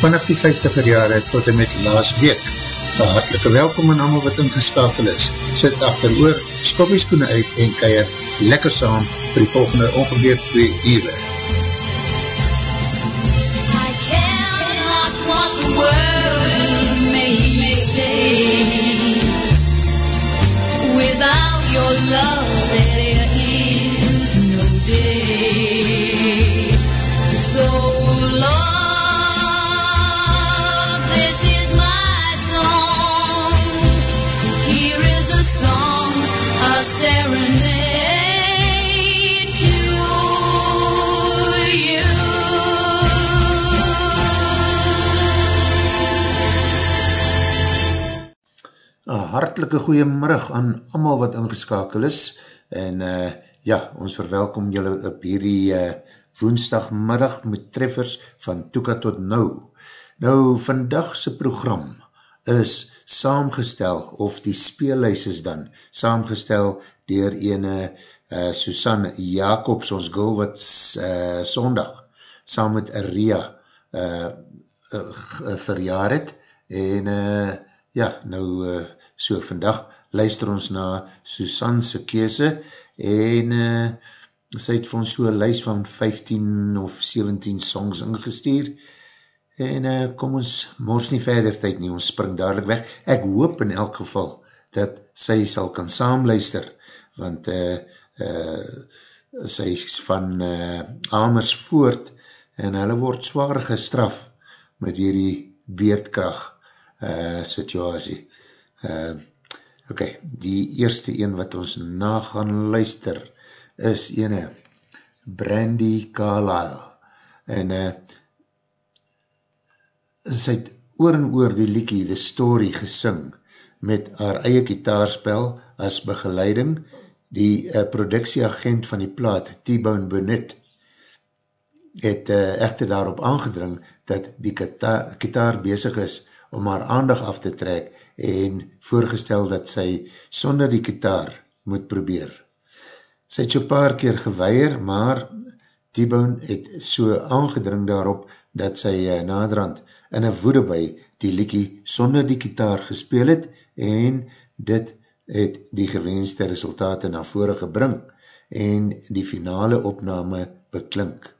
vanaf die 50er jare tot en met laas week. Een hartelike welkom aan allemaal wat ingeskakel is. Sit achter oor, skop die skoene uit en keier lekker saam vir die volgende ongeveer 2 uur. Without your love, hartelike goeiemiddag aan allemaal wat ingeskakel is en uh, ja, ons verwelkom julle op hierdie uh, woensdagmiddag met treffers van Toeka tot Nou. Nou, vandagse program is saamgestel, of die speellijs is dan, saamgestel dier ene uh, Susanne Jacobs, ons gul wat uh, sondag saam met Ria uh, uh, verjaar het en uh, ja, nou uh, so vandag luister ons na Susanse kese en uh, sy het vir ons so lijst van 15 of 17 songs ingestuur en uh, kom ons mors nie verder tyd nie, ons spring dadelijk weg. Ek hoop in elk geval dat sy sal kan saamluister, want uh, uh, sy is van uh, Amersfoort en hulle word zwaar gestraf met hierdie beerdkracht uh, situasie. Uh, ok, die eerste een wat ons na gaan luister is ene Brandy Carlyle. En uh, sy het oor en oor die liekie The Story gesing met haar eie kitaarspel as begeleiding. Die uh, productieagent van die plaat T-Bone Burnett het uh, echter daarop aangedring dat die kita kitaar bezig is om haar aandag af te trek en voorgestel dat sy sonder die kitaar moet probeer. Sy het so paar keer geweier, maar T-Bone het so aangedring daarop dat sy uh, naderhand in een woede by die liekie sonder die kitaar gespeel het en dit het die gewenste resultate na vore gebring en die finale opname beklink.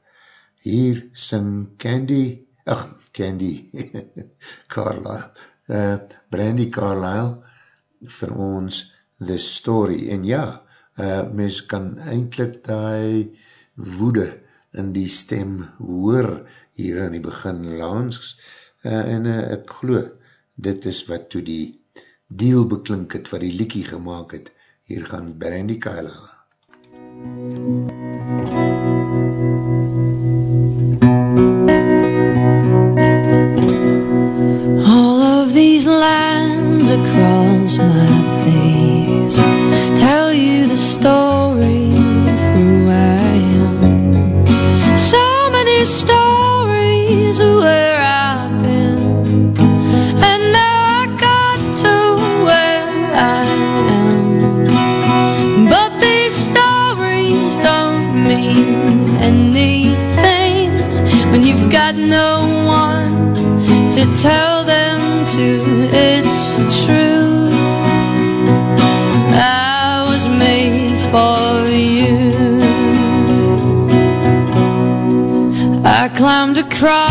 Hier sing Candy, ach, Candy, Carlisle, uh, Brandy Carlisle vir ons The Story. En ja, uh, mens kan eindelijk die woede in die stem hoor hier in die begin langs uh, en uh, ek glo, dit is wat toe die deal beklink het, wat die liekie gemaakt het, hier gaan Brandy Carlisle. All across my face tell you the story of who I am. So many stories of where I've been, and now I got to where I am. But these stories don't mean anything when you've got no one to tell them to. True. I was made for you. I climbed across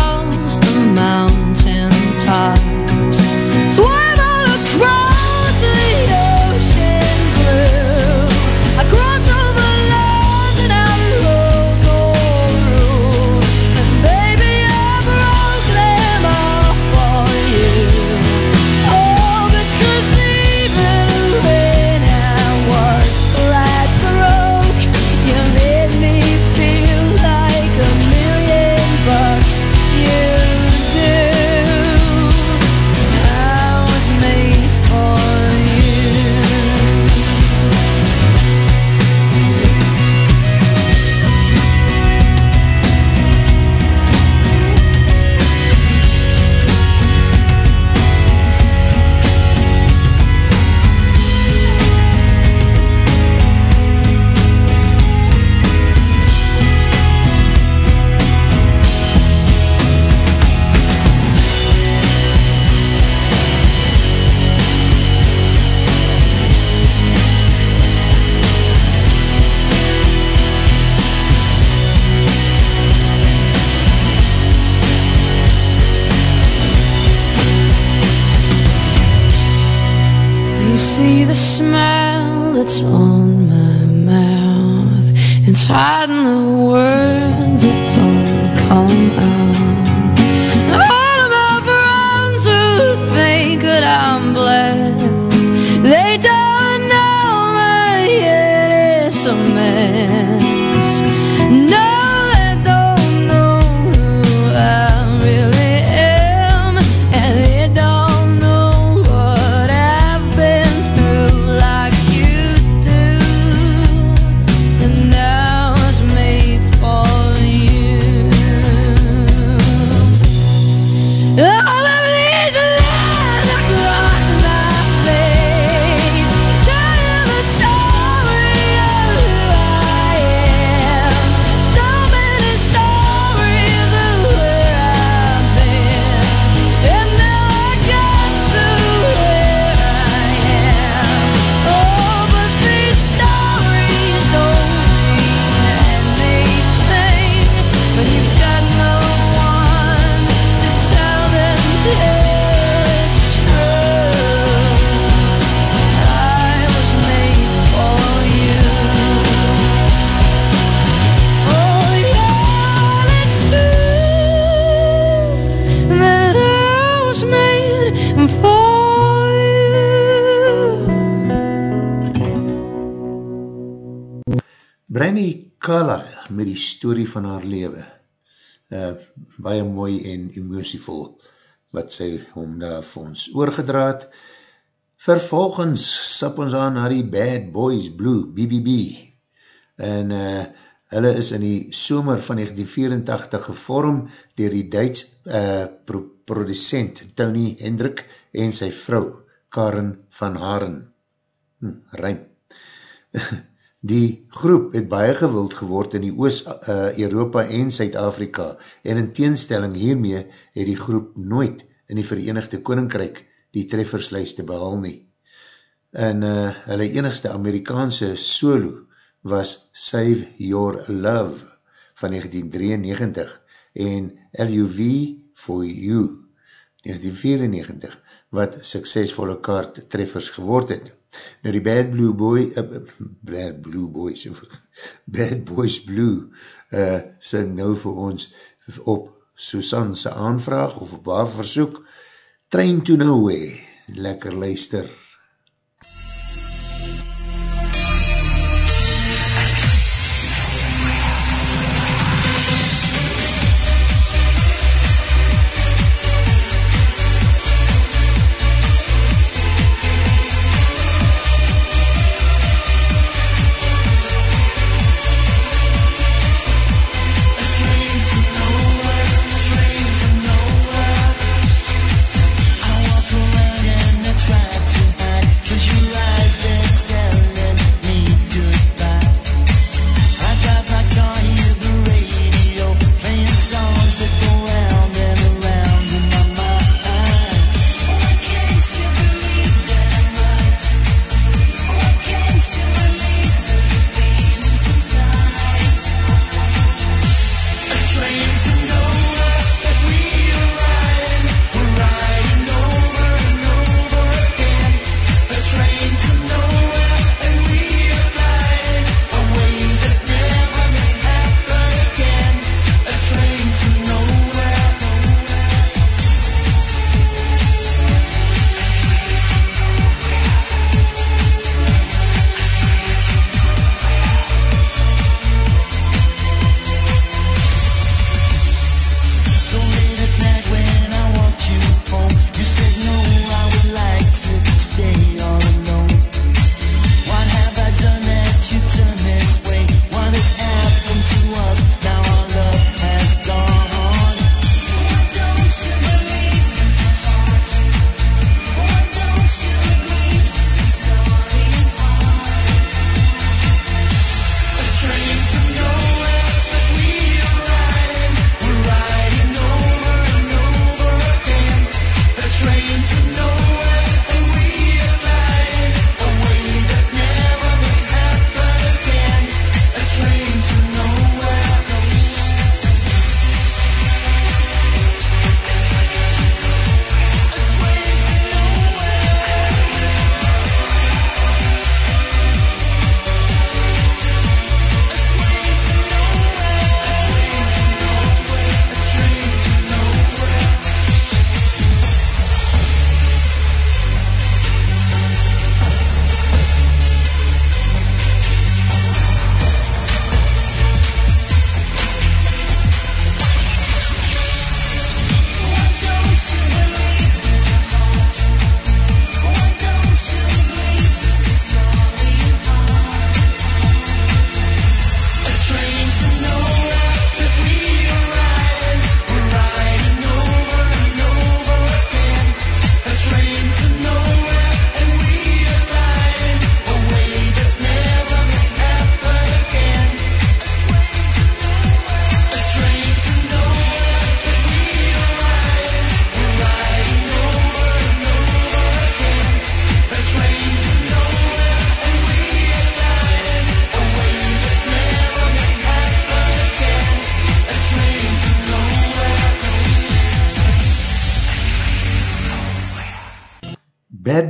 story van haar lewe. Uh, baie mooi en emotievol wat sy hom daar vir ons oorgedraad. Vervolgens sap ons aan na die Bad Boys Blue, BBB. En uh, hulle is in die somer van 1984 gevorm dier die Duits uh, pro producent Tony Hendrik en sy vrou Karen van Haren. Hm, ruim. Die groep het baie gewild geword in die Oost-Europa uh, en Suid-Afrika en in teenstelling hiermee het die groep nooit in die Verenigde Koninkryk die trefferslijste behal nie. En uh, hulle enigste Amerikaanse solo was Save Your Love van 1993 en LUV for You 1994 wat suksesvolle kaart treffers geword het. Nou die Bad Blue Boy, uh, Bad Blue Boys, Bad Boys Blue, uh, sing nou vir ons op Susan se aanvraag of op haar versoek, Train to Nowhere, lekker luister.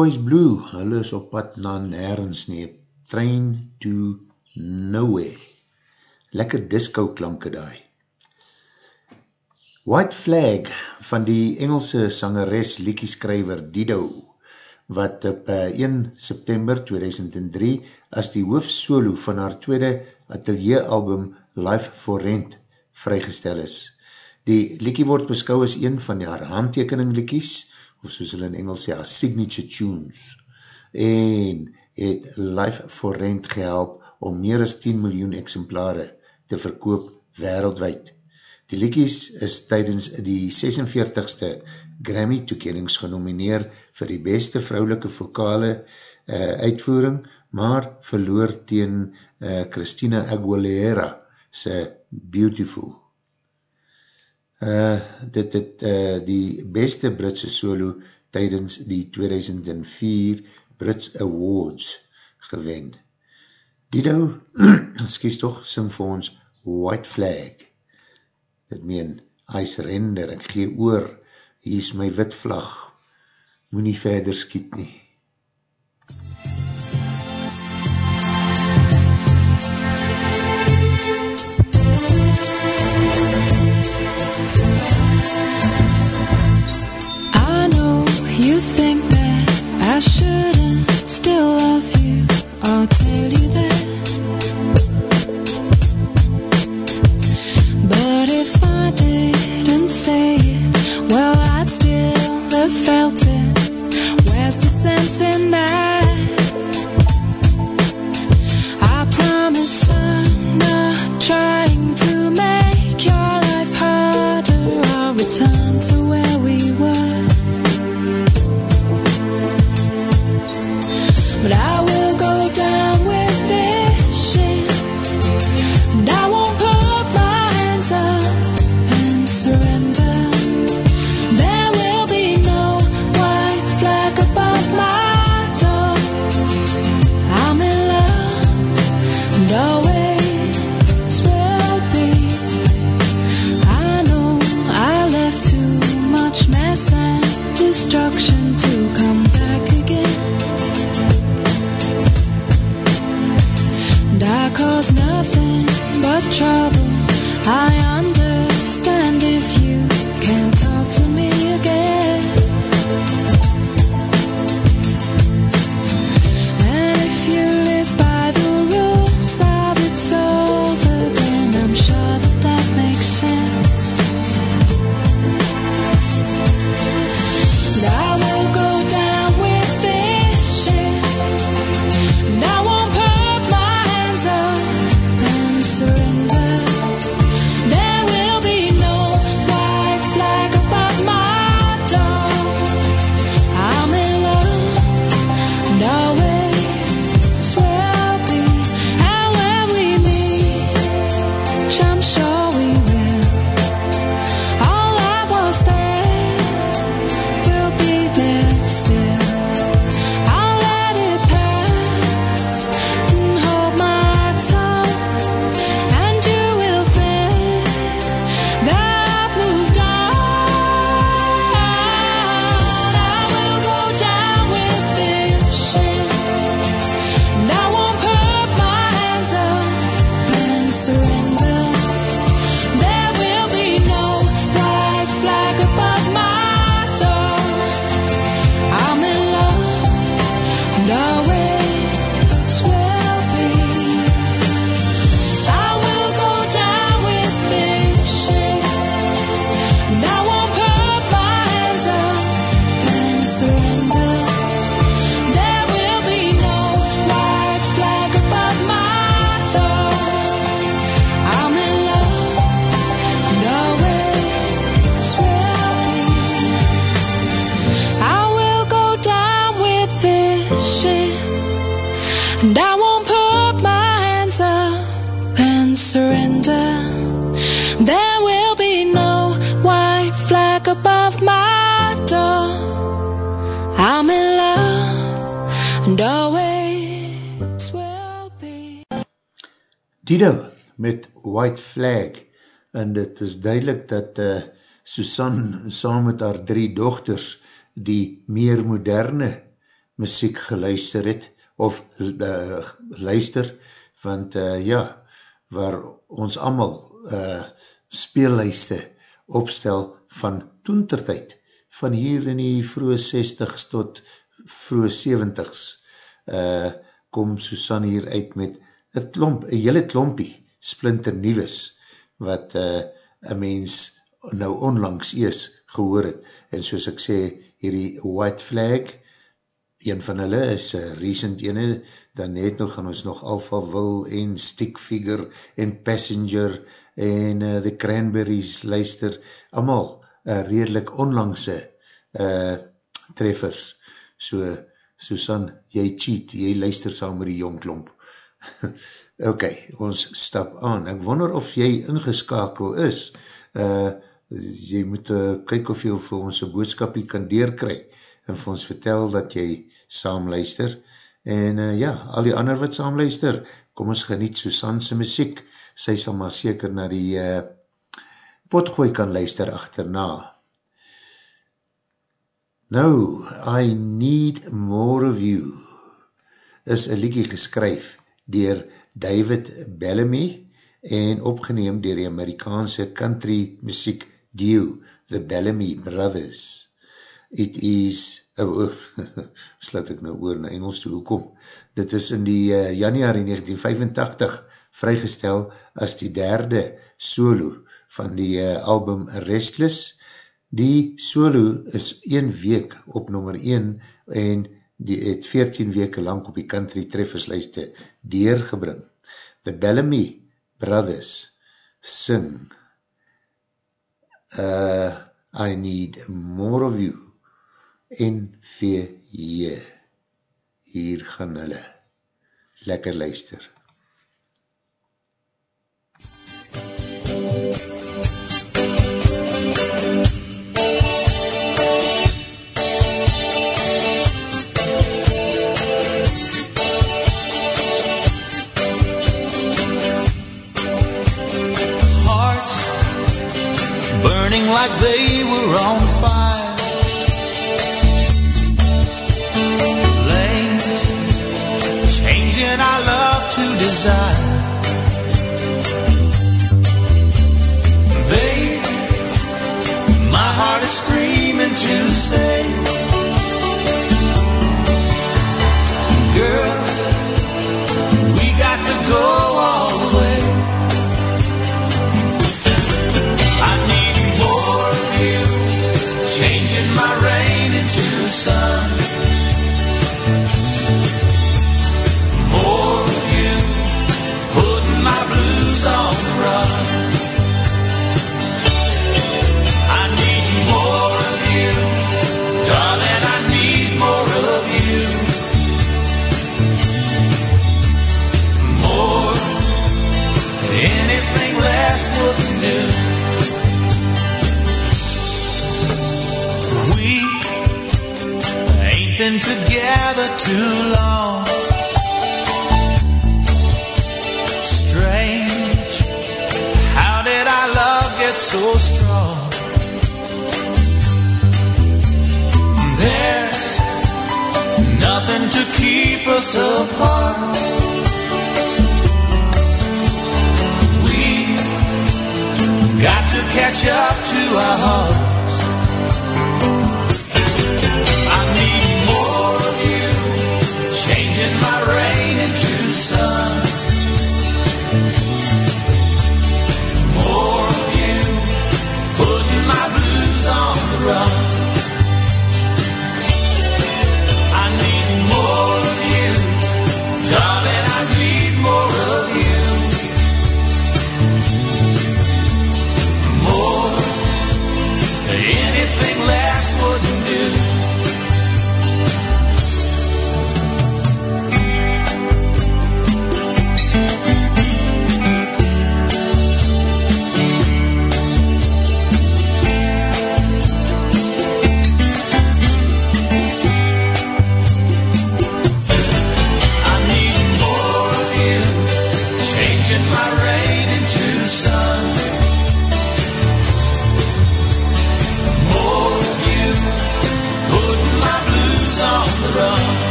Boys Blue, hulle is op pad na nergens nie, Train to Nowhere. Lekker disco klanke daai. White Flag van die Engelse sangeres liekieskrijver Dido, wat op eh, 1 September 2003 as die hoofdsolo van haar tweede atelieralbum Life for Rent vrygestel is. Die liekie word beskou as een van haar handtekening liekies of soos hulle in Engels sê, as signature tunes, en het Life for Rent gehelp om meer as 10 miljoen exemplare te verkoop wereldwijd. Die liekies is tydens die 46ste Grammy toekenings genomineer vir die beste vrouwelike vokale uh, uitvoering, maar verloor teen uh, Christina Aguilera sy Beautiful Uh, dit het uh, die beste Britse solo tydens die 2004 Brits Awards gewen. Dido, excuse toch, sing vir ons White Flag. Dit meen, I surrender, ek gee oor, hier is my wit vlag, moet nie verder skiet nie. en dit is duidelik dat uh, Susan saam met haar drie dochters die meer moderne muziek geluister het, of uh, luister, want uh, ja, waar ons amal uh, speellijste opstel van toentertijd, van hier in die vroege 60s tot vroege 70s, uh, kom Susan hier uit met een klomp, een hele klompie splinter nieuwes wat uh, een mens nou onlangs ees gehoor het, en soos ek sê, hierdie white flag, een van hulle is uh, recent ene, dan net nog gaan ons nog Alpha Will en Stick Figure en Passenger en uh, The Cranberries luister, allemaal uh, redelijk onlangse uh, treffers, so Susan, jy cheat, jy luister saam met die jongklomp. ok, ons stap aan. Ek wonder of jy ingeskakel is. Uh, jy moet uh, kyk of jy vir ons een boodskapie kan deurkry en vir ons vertel dat jy saam luister. En uh, ja, al die ander wat saam luister, kom ons geniet Susanse muziek. Sy sal maar seker na die uh, potgooi kan luister achterna. Nou, I Need More of You is een liedje geskryf dier David Bellamy en opgeneem dier die Amerikaanse country muziek duo, The Bellamy Brothers. It is, oh, oh slat ek nou oor na Engels toe, hoekom? Dit is in die uh, januari 1985 vrygestel as die derde solo van die uh, album Restless, Die solo is 1 week op nummer 1 en die het 14 weke lang op die country trefferslijste deurgebring. The Bellamy Brothers sing uh, I Need More of You N-V-J Hier gaan hulle. Lekker luister. like us apart. We got to catch up to our hearts.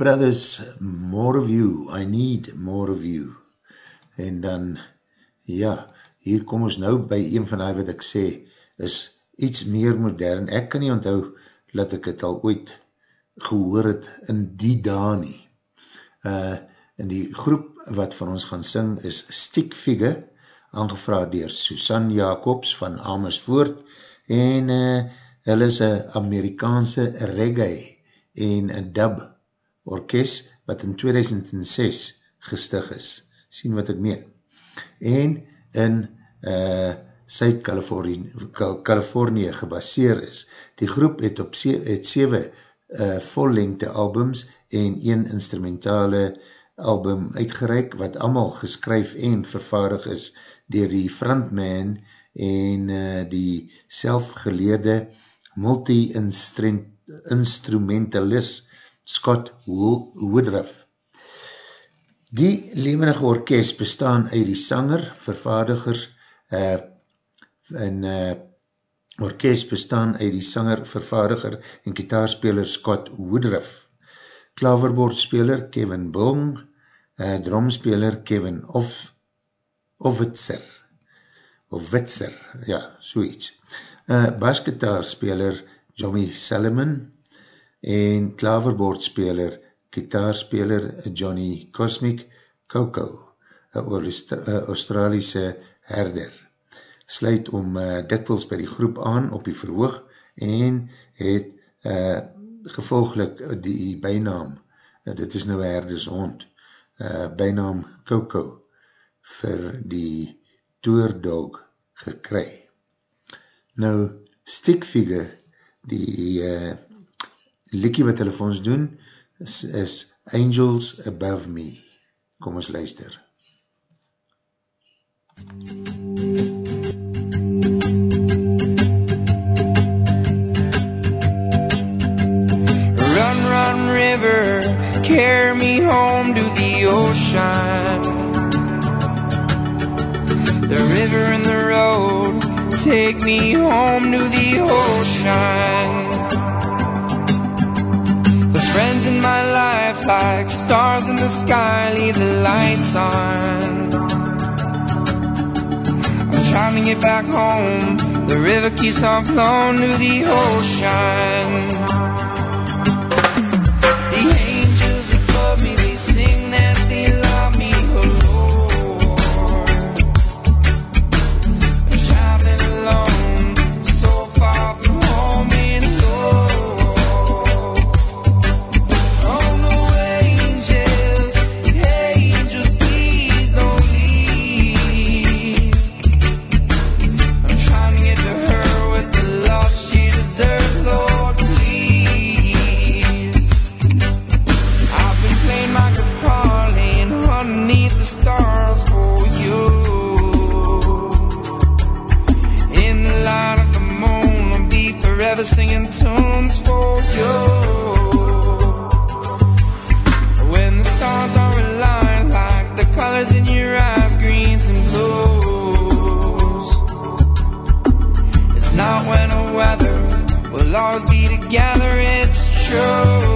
Brothers, more of you, I need more of you. En dan, ja, hier kom ons nou by een van die wat ek sê, is iets meer modern. Ek kan nie onthou dat ek het al ooit gehoor het in die daar nie. Uh, en die groep wat van ons gaan sing is Stick Figure, aangevraad dier Susan Jacobs van Amersfoort en uh, hulle is een Amerikaanse reggae en een dub orkest wat in 2006 gestig is. Sien wat ek meen. En in uh, Zuid-Californië gebaseer is. Die groep het op se, het 7 uh, vollengte albums en een instrumentale album uitgereik wat allemaal geskryf en vervaardig is dier die frontman en uh, die selfgeleerde multi-instrumentalist Scott Woodruff. Die levendige orkest bestaan uit die sanger, vervaardigers, uh, en uh, orkest bestaan uit die sanger, vervaardiger en kitaarspeler Scott Woodruff, klaverboordspeler Kevin Bong, uh, drumspeler Kevin of, Ovitzer, of Witzer, ja, soeits, uh, basgitaarspeler Johnny Salomon, en klaverboordspeler, kitaarspeler Johnny Cosmic Coco, een Australiese herder sluit om uh, dikwils by die groep aan op die verhoog en het uh, gevolglik die bijnaam, uh, dit is nou herdes hond, uh, bijnaam Coco vir die toerdog gekry. Nou, stickfigure, die uh, liekie wat hulle vir ons doen, is, is Angels Above Me. Kom ons luister. MUZIEK river, carry me home to the ocean. The river and the road, take me home to the ocean. Friends in my life, like stars in the sky, leave the lights on. I'm trying to get back home. The river keeps on flowing to the ocean. show.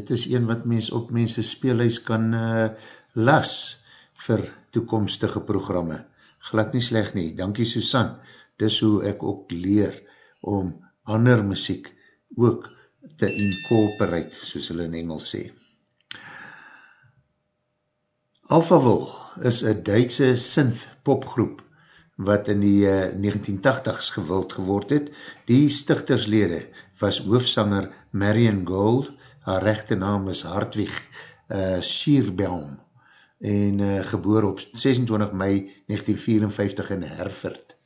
Dit is een wat mens op mense speelhuis kan uh, las vir toekomstige programme. Glad nie sleg nie, dankie Susan, dis hoe ek ook leer om ander muziek ook te incorporate, soos hulle in Engels sê. Alphaville is een Duitse synth popgroep wat in die uh, 1980s gewild geword het. Die stichterslede was hoofsanger Marion Gold, haar rechte naam is Hartwig uh, Schierbaum en uh, geboor op 26 mei 1954 in Herford.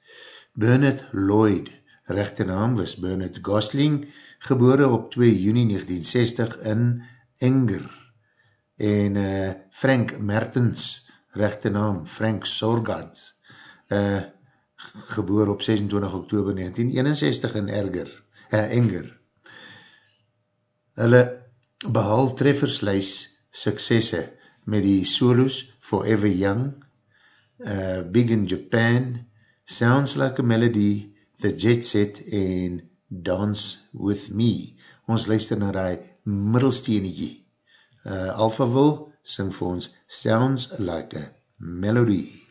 Bernard Lloyd, rechte naam was Bernard Gosling, gebore op 2 juni 1960 in Enger. En uh, Frank Mertens, rechte naam Frank Sorgat, uh, geboor op 26 oktober 1961 in Erger, uh, Enger. Hulle behaal treffersluis suksesse met die solos Forever Young, uh, Big in Japan, Sounds Like a Melody, The Jet Set en Dance With Me. Ons luister na die middelsteenetjie. Uh, Alphaville sing vir ons Sounds Like a Melody.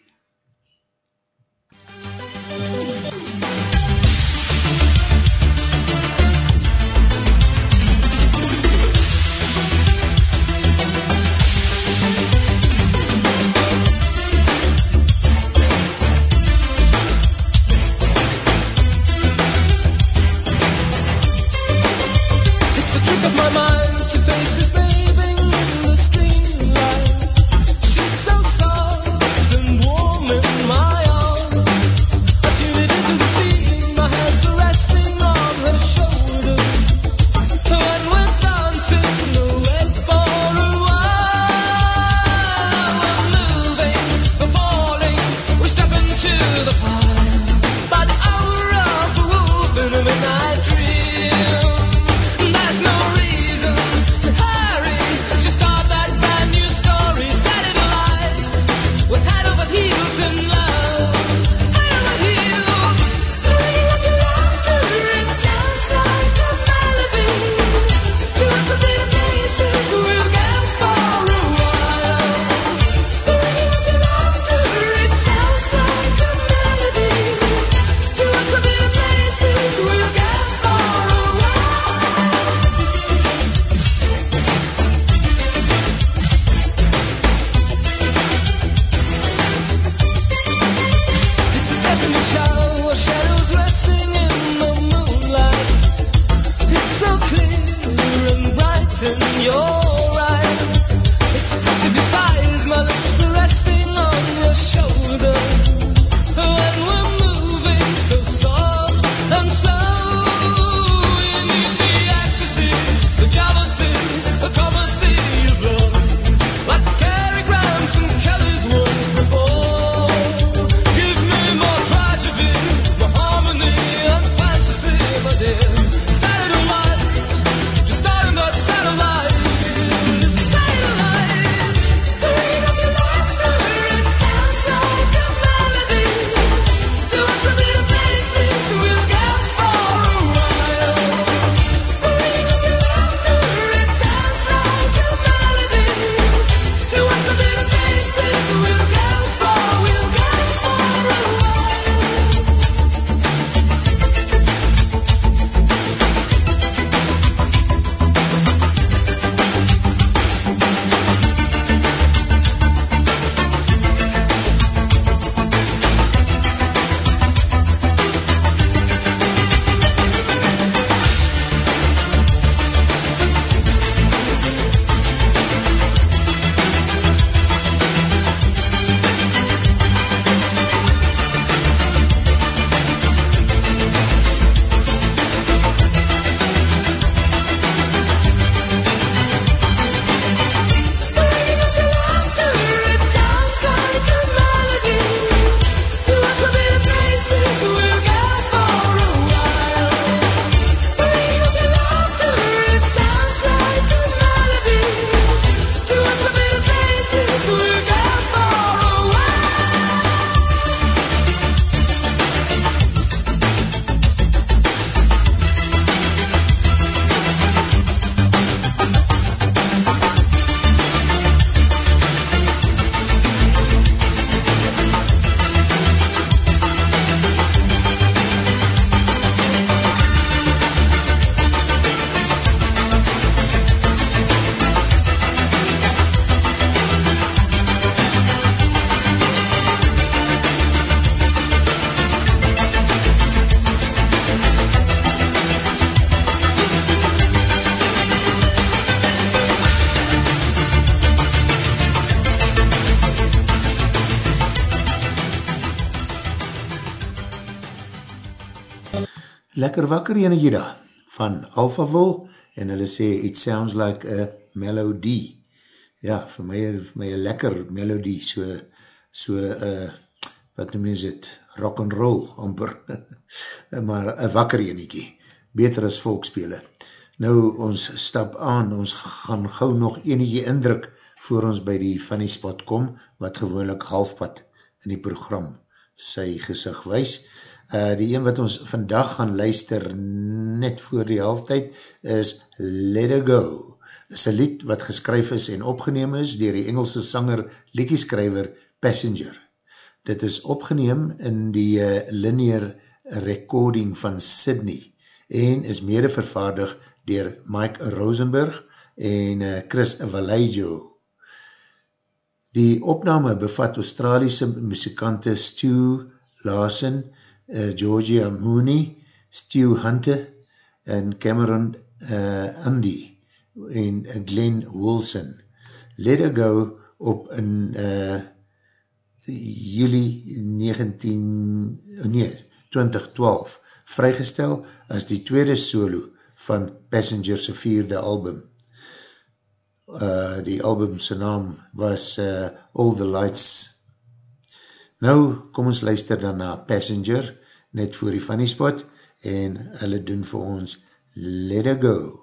Lekker wakker enige daar, van Alphaville, en hulle sê, it sounds like a melodie. Ja, vir my, vir my lekker melodie, so, so, uh, wat noem is het, rock and roll, amper, maar een wakker enige, beter as volkspele. Nou, ons stap aan, ons gaan gauw nog enige indruk, voor ons by die funny spot kom, wat gewoonlik halfpad in die program sy gezicht wees. Uh, die een wat ons vandag gaan luister net voor die halftijd is Let It Go. is een lied wat geskryf is en opgeneem is dier die Engelse sanger liedjeskryver Passenger. Dit is opgeneem in die uh, linear recording van Sydney en is mede vervaardig dier Mike Rosenberg en uh, Chris Vallejo. Die opname bevat Australiese muzikante Stu Larson, uh, Georgia Mooney, Stu Hunter en Cameron uh, Andy en Glenn Wilson. Let It Go op in uh, juli 19, nee, 2012 vrygestel as die tweede solo van Passenger's vierde album uh, die albumse naam was uh, All the Lights. Nou, kom ons luister dan na Passenger, net voor die funny spot, en hulle doen vir ons Let It Go.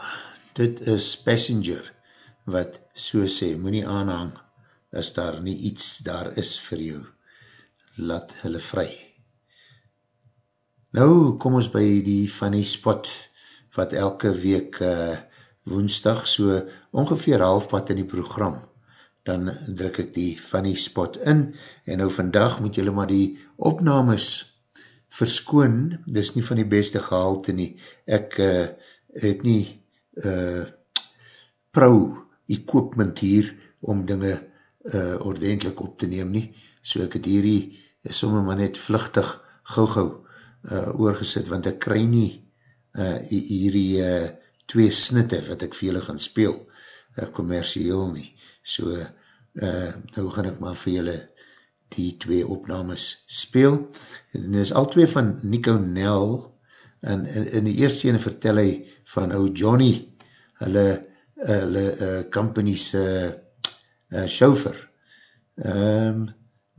Dit is Passenger, wat so sê, moet nie aanhang, as daar nie iets daar is vir jou. Laat hulle vry. Nou kom ons by die funny spot, wat elke week uh, woensdag so ongeveer halfpad in die program, dan druk ek die funny spot in, en nou vandag moet julle maar die opnames verskoon, dis nie van die beste gehalte nie, ek uh, het nie uh, prou equipment hier, om dinge uh, ordentlik op te neem nie, so ek het hierdie somme maar net vluchtig gauw gauw uh, oorgesit, want ek krij nie uh, hierdie uh, twee snitte wat ek vir julle gaan speel, uh, commercieel nie. So, uh, nou gaan ek maar vir julle die twee opnames speel. En dit is al twee van Nico Nel, en in, in die eerste ene vertel hy van ou Johnny, hulle, hulle uh, company's uh, uh, chauffeur. Um,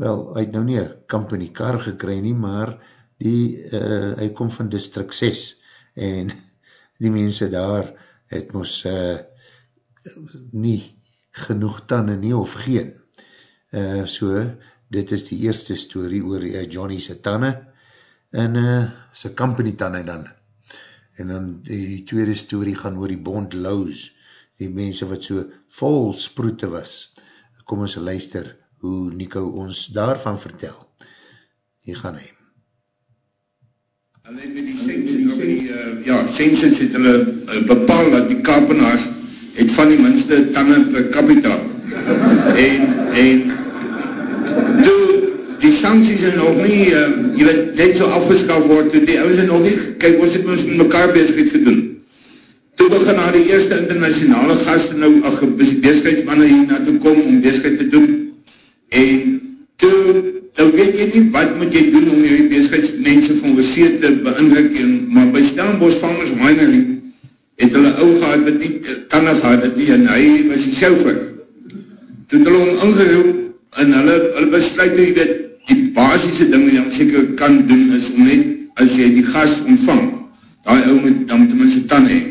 wel, hy het nou nie een company car gekry nie, maar die, uh, hy kom van District 6 en die mense daar het mos uh, nie genoeg tanden nie of geen. Uh, so, dit is die eerste story oor uh, Johnny se tanden en uh, sy company tanden dan. En dan die tweede story gaan oor die Bond Lows, die mense wat so vol sproete was. Kom ons luister hoe Nico ons daarvan vertel. Hier gaan hy. Hulle het met die sensus, die, uh, ja, sensus het hulle uh, bepaal dat die kapenaars het van die minste tanden per capita. En, en, die sancties is nog nie, uh, jy weet, net so afgeskaf word, toe die ouders nog nie, kyk, ons het ons met mekaar bezigheid gedoen. Toe begin na die eerste internationale gasten nou, ach, bezigheidsmannen hier naartoe kom om bezigheid te doen. En, toe, nou weet jy nie, wat moet jy doen om jy bezigheidsmense van oorsee te beindruk, en, maar by Stellenbosch Farmers Winery, het hulle ou gehad, wat nie tanden gehad, het nie, en hy was die chauffeur. Toe het hulle om ingeroep, en hulle, hulle besluit, jy weet, basisse ding wat jy seker kan doen, is om net, as jy die gas ontvang, die ou moet, dan die mense tanden heen.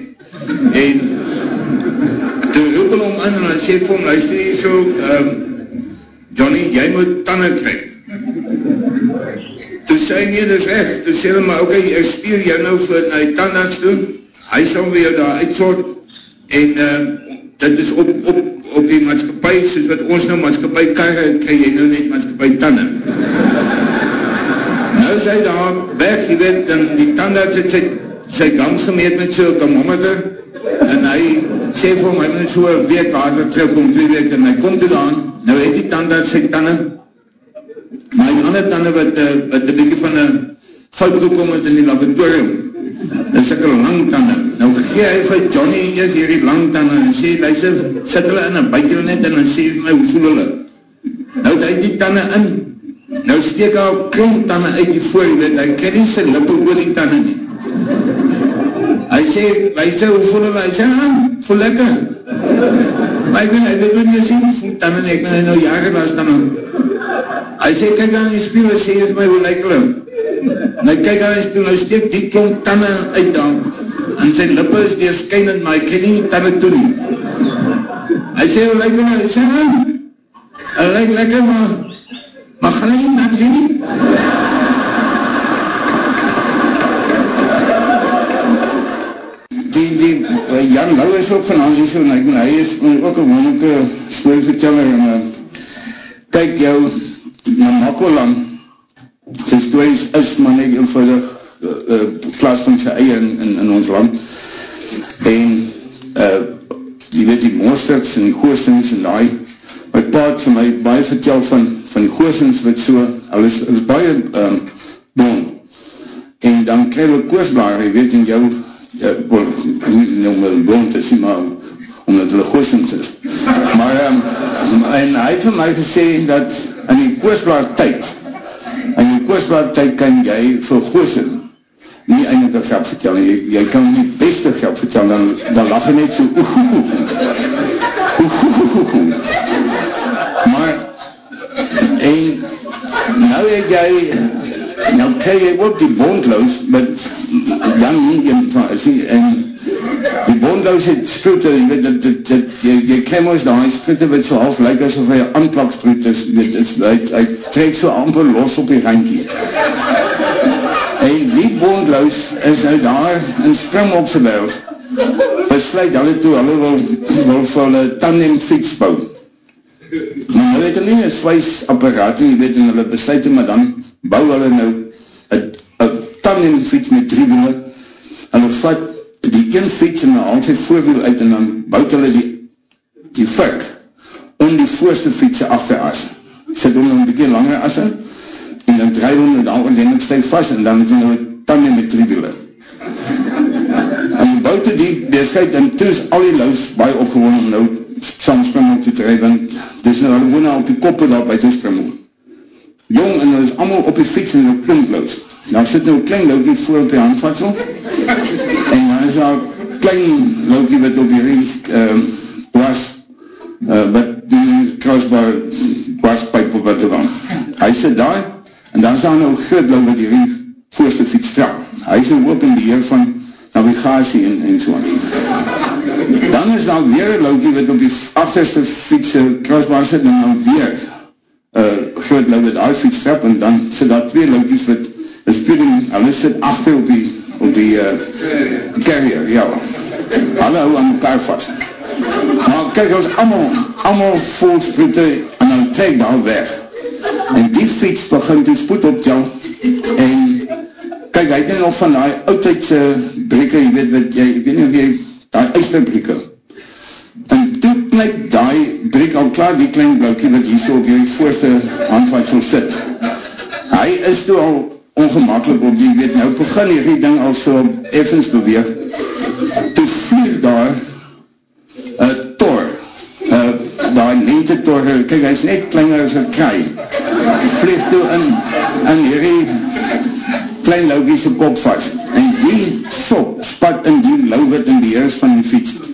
En, toe roep hulle om in, en sê vir hom, luister hier so, um, Johnny, jy moet tanden krijg. Toe sê hy, nee, dit is echt. Toe sê hy, maar oké, okay, ek stuur jou nou vir na die tandarts doen. Hy sal weer daar uitsort. En uh, dit is op, op, op die maatskapie, soos wat ons nou maatskapie karre, krijg jy nou net maatskapie tanden. Sê hy daar weg, jy weet, en die tandarts het sy, sy gans gemeet met so'n thermometer. En hy sê vir hom, hy moet so een week later terugkom, twee week, en hy komt toe daan, nou het die tandarts sy tanden, maar die ander tanden wat, uh, wat een beetje van een fout gekom het in die laboratorium, dat is ek een lang tanden. Nou gee hy vir Johnny eers hier die lang tanden en sê, luister, sit hulle in en buit hulle net en dan sê vir my, hoe voel hulle? Nou het hy die tanden in, nou steek hy al klomp tanden uit die voor, weet, hy ken nie sy lippe oor die tanden nie. Hy sê, luister, hoe voel hulle? Hy sê, ah, voel lekker. Maar ek weet, hy wat jy sê, voel tanden, ek ben nou jare was tanden. Hy sê, kyk aan die spiel, sê jy my, hoe lyk hulle? En hy kyk aan die spiel, nou steek die klomp tanden uit dan, en sy lippe is deerskynend, maar hy ken nie tanden toe nie. Hy sê, hoe lyk hulle? Hy sê, hy lyk lekker, maar, maar gaan nie, maar sê nie. Die, die, Jan Lau is ook van Hansie so, en ek ben, hy is ook een wonderlijke storyverteller, en uh, kyk jou, na Makolan, sy stories is maar net eenvoudig uh, uh, klas van sy eie in, in, in ons land en uh, jy weet die monsters en die goostings en die my pa het vir my baie vertel van, van die goostings wat so, hy is, is baie um, bon en dan krijg jy koosblaar, jy weet in jou uh, nie, nie omdat het bond is, maar omdat hulle goosings is. Maar, um, en hy het vir my gesê dat in die koosblaad tyd, in die koosblaad tyd kan jy vir goosing nie eindelijk geld vertel, jy, jy kan nie beste geld vertel, dan, dan lach jy net so, oeh, oeh, oeh, oeh, maar, en, nou het jy, nou krijg jy ook die bondloos, met, dan nie, en, en die bondloos het sproete, jy weet, dit, dit, dit, jy, jy krijg ons daar, die sproete wat so half lyk asof hy aanplak sproete, dit, dit, hy, hy trek so amper los op die randje. En die bondluis is nou daar in Springmopse berg, besluit hulle toe, hulle wil, wil vir hulle tandem fiets bou. Nou het hulle nie een swijsapparaat, jy weet, en hulle besluit maar dan bou hulle nou een tandem fiets met drie wiele, hulle vat die een fiets en dan haal sy voorwiel uit en dan bouwt hulle die, die vik om die voorste fietse achteras. Sit hom een bykie langer as in, en dan draai hom met al ordelijk stijf vast en dan hy nou tanden met drie wiele. En bouwte die bescheid en toe is al die luis baie opgewoon om nou samspring op te draai, want dis nou hulle woon op die koppe daar buiten spring. Jong en hulle is allemaal op die fiets en hulle klink luis. Nou sit nou klein laukie voor op die handvatsel en dan is daar klein laukie wat op die ring uh, was uh, wat die krasbaar waspijp op wat er dan. Hy sit daar en dan is daar nou groot lauw wat die ring voorste fiets trap. Hy is nou ook in die heer van navigatie en, en so Dan is daar weer een laukie wat op die achterste fiets krasbaar sit en dan weer uh, groot lauw wat daar fiets trap en dan sit daar twee laukies wat is pudding, hulle sit achter op die, op die uh, carrier, ja. Hulle hou aan mekaar vast. Maar kyk, ons allemaal, allemaal vol sproete en dan trek daar weg. En die fiets begin toe spoed optel en kyk, hy het nog van die oudheidse breke, jy weet wat, jy, weet nie of jy, die. En toe knik die brek al klaar, die klein blauwkie wat hier so op jy voorste handvatsel sit. Hy is toe al ongemakkelijk op die, weet nou, begin die ding al so effens beweeg, toe vlieg daar een tor, uh, daar lente tor, kijk, hy is net kleiner as een kraai, vlieg toe in, in hierdie klein laukiese kop vast, en die sop spat in die lauwit in die heers van die fiets,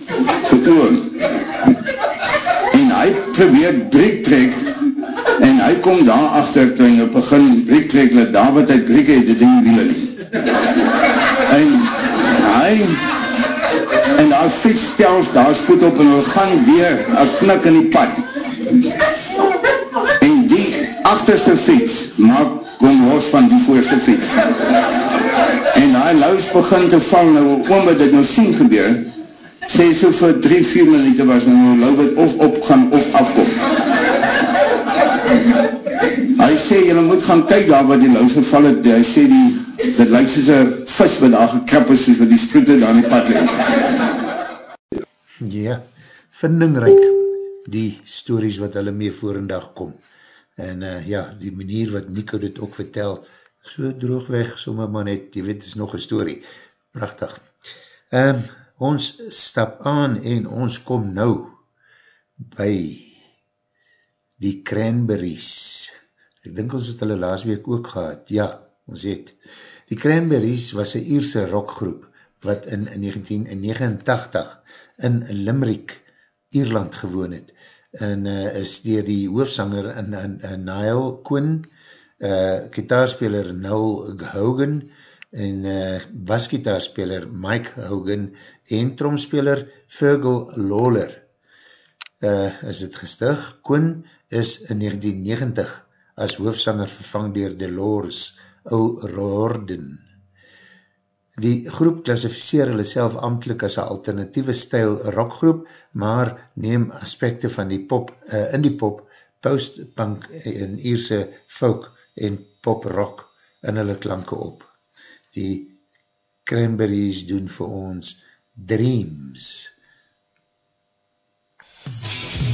so oor, en hy probeer breek trek, en hy kom daar achter toe en begin breek trek, dat daar wat hy breek het, dit ding wiele nie. En hy en daar fiets stels, daar spoed op en hy gaan weer een knik in die pad. En die achterste fiets maak kom los van die voorste fiets. En hy luis begin te val, nou oom wat dit nou sien gebeur, sê so vir 3-4 minuut was nou lau wat of opgaan of afkom. Hy sê, jy moet gaan kyk daar wat die luis geval het, hy sê die, dit lyk soos een vis wat daar gekrap is, soos wat die sproete daar in die pad leek. Ja, vindingryk, die stories wat hulle mee voor en dag kom. En uh, ja, die manier wat Nico dit ook vertel, so droog weg, sommer maar net, jy weet, is nog een story. Prachtig. Um, ons stap aan en ons kom nou by die Cranberries. Ek dink ons het hulle laas week ook gehad. Ja, ons het. Die Cranberries was een Ierse rockgroep wat in 1989 in Limerick, Ierland gewoon het en uh, is dier die hoofsanger in, in, in Niall Quinn, uh, kitaarspeler Noel Hogan en uh, basgitaarspeler Mike Hogan en tromspeler Fergal Lawler uh, is het gestig. Quinn is in 1990 as hoofsanger vervang dier Delors O'Rourden. Die groep klassificeer hulle self amtelijk as een alternatieve stijl rockgroep, maar neem aspekte van die pop, uh, in die pop, post-punk en Ierse folk en pop-rock in hulle klanke op. Die Cranberries doen vir ons Dreams. MUZIEK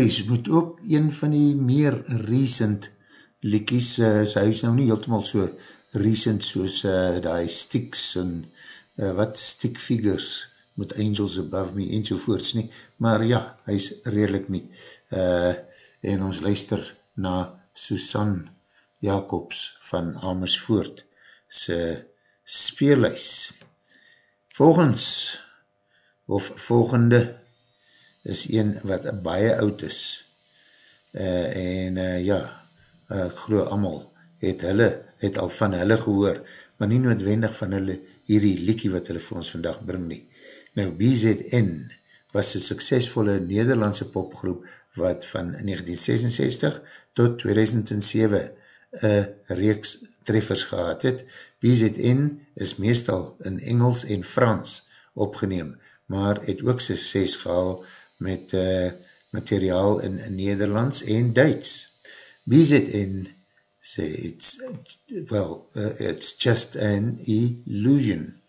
Cranberries moet ook een van die meer recent liekies, uh, sy is nou nie heeltemaal so recent soos uh, die sticks en uh, wat stick figures met Angels Above Me en sovoorts nie, maar ja, hy is redelijk nie. Uh, en ons luister na Susan Jacobs van Amersfoort sy speelhuis. Volgens of volgende is een wat baie oud is uh, en uh, ja, ek geloof amal het hulle, het al van hulle gehoor, maar nie noodwendig van hulle hierdie liekie wat hulle vir ons vandag bring nie. Nou, BZN was een suksesvolle Nederlandse popgroep wat van 1966 tot 2007 een reeks treffers gehad het. BZN is meestal in Engels en Frans opgeneem, maar het ook sukses gehaal met uh, materiaal in, in Nederlands en Duits. BZN sê, it's, well, uh, it's just an illusion.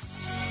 I've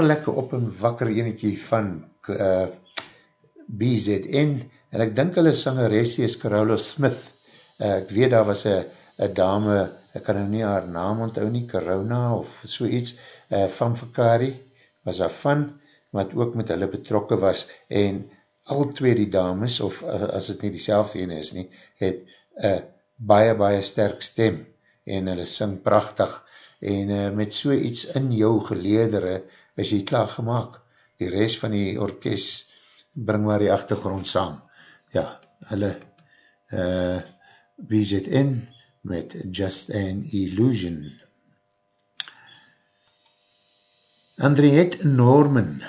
nog lekker op en wakker enetje van uh, BZN en ek dink hulle sangeressie is Carola Smith uh, ek weet daar was een dame ek kan nou nie haar naam onthou nie Corona of so iets uh, van Vakari was daar van wat ook met hulle betrokke was en al twee die dames of uh, as het nie die selfde ene is nie het uh, baie baie sterk stem en hulle sing prachtig en uh, met so iets in jou geleedere is jy klaar gemaakt. Die rest van die orkest bring maar die achtergrond saam. Ja, hulle uh, BZN met Just an Illusion. Andriette Norman,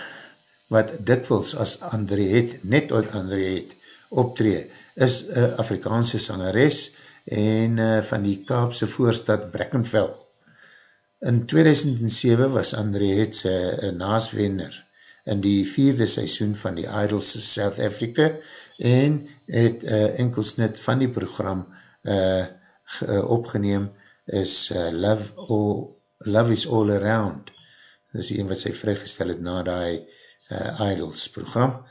wat dikwils as Andriette, net uit Andriette, optree, is Afrikaanse sangeres en uh, van die Kaapse voorstad Breckenfell. In 2007 was Andriette sy naaswenner in die vierde seisoen van die Idols South Africa en het uh, enkelsnit van die program uh, opgeneem is uh, Love, all, Love is All Around. Dat is die een wat sy vrygestel het na die uh, Idols program.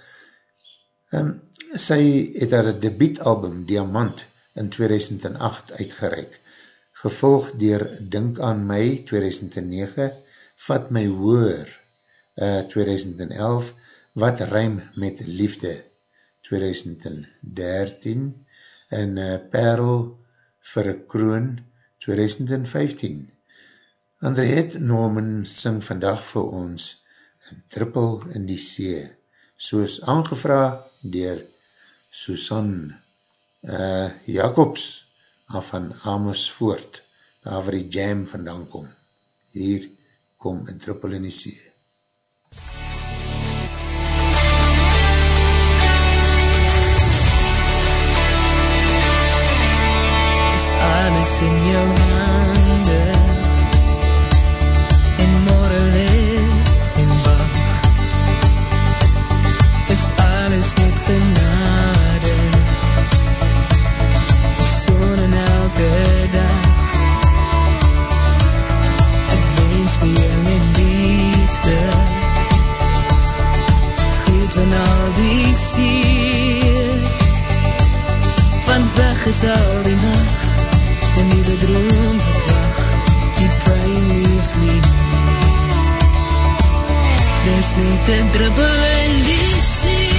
Um, sy het haar debietalbum Diamant in 2008 uitgereik, gevolg dier Dink aan my 2009, Vat my hoor uh, 2011, Wat ruim met liefde 2013 en uh, Perl vir kroon 2015. Andriette Norman sing vandag vir ons een trippel in die see, soos aangevra dier Susan uh, Jacobs af van Amersfoort, daar waar die jam vandaan kom. Hier kom een trippel in die see. is alles in jou hande en morgen leef en wacht is alles net genade is al die nacht en die bedroom gebracht, die pijn leef nie meer. Dis net een druppel in die see,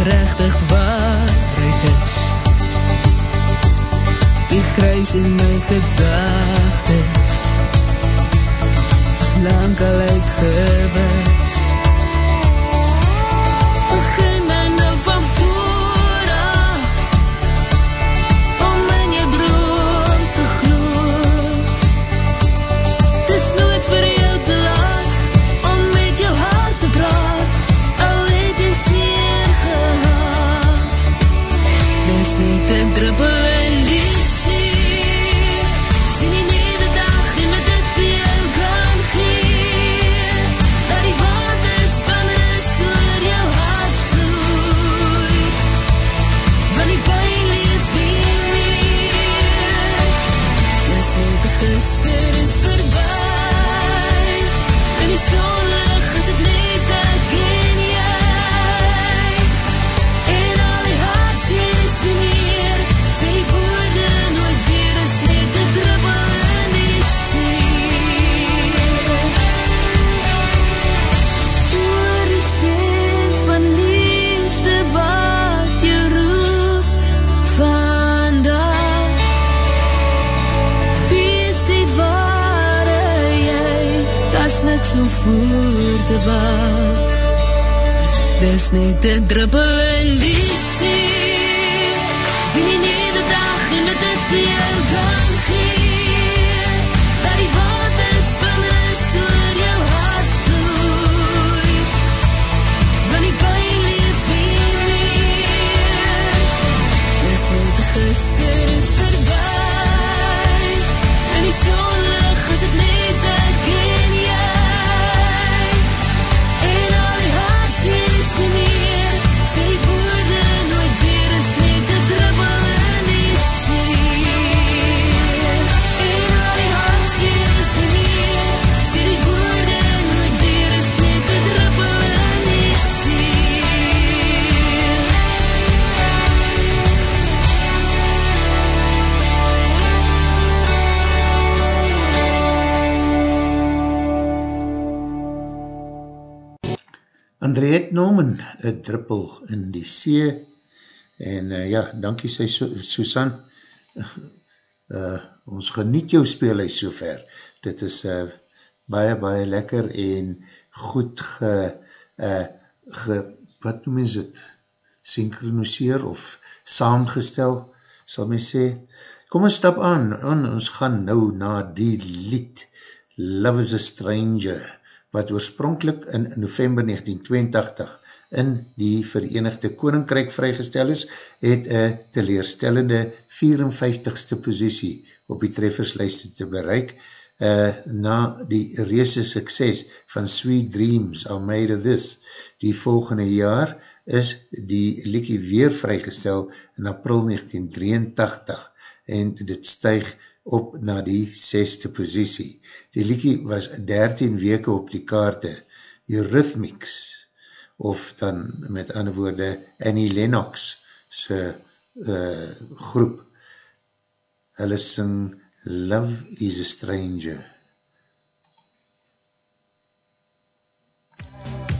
Wat rechtig waarheid is. Die grys in my gedagtes Is lang al uitgewis Dis net een druppel in die see Andriette Norman, een druppel in die see, en uh, ja, dankie sy Su Susan, uh, ons geniet jou speel hy sover, dit is uh, baie, baie lekker en goed ge, uh, ge wat noem ons het, synchroniseer of saamgestel, sal my sê. Kom ons stap aan, aan, ons gaan nou na die lied. Love is a Stranger, wat oorspronkelijk in november 1982 in die Verenigde Koninkrijk vrygestel is, het een teleerstellende 54ste posiesie op die trefferslijste te bereik, uh, na die reese sukses van Sweet Dreams are made of this. Die volgende jaar is die liekie weer vrygestel in april 1983 en dit stuig op na die seste posiesie. Die liekie was 13 weke op die kaarte Eurythmics of dan met ander woorde Annie Lennox se uh, groep. Hulle sing Love is a Stranger. Love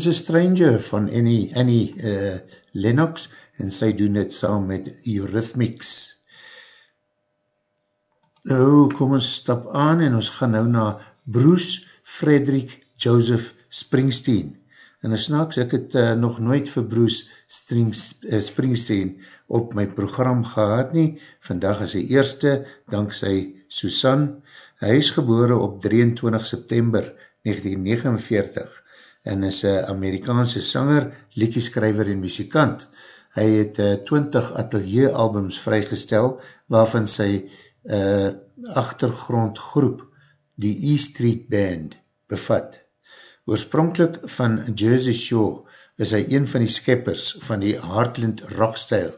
is a Stranger van Annie, Annie uh, Lennox en sy doen dit saam met Eurythmics. Nou, kom ons stap aan en ons gaan nou na Bruce Frederick Joseph Springsteen. En is snaaks, ek het uh, nog nooit vir Bruce Strings, uh, Springsteen op my program gehad nie. Vandag is hy eerste, dankzij Susan. Hy is gebore op 23 September 1949 en is een Amerikaanse sanger, liedjeskrijver en muzikant. Hy het uh, 20 atelier albums vrygestel, waarvan sy uh, achtergrondgroep, die E Street Band, bevat. Oorspronkelijk van Jersey Shore is hy een van die skeppers van die Heartland rockstyle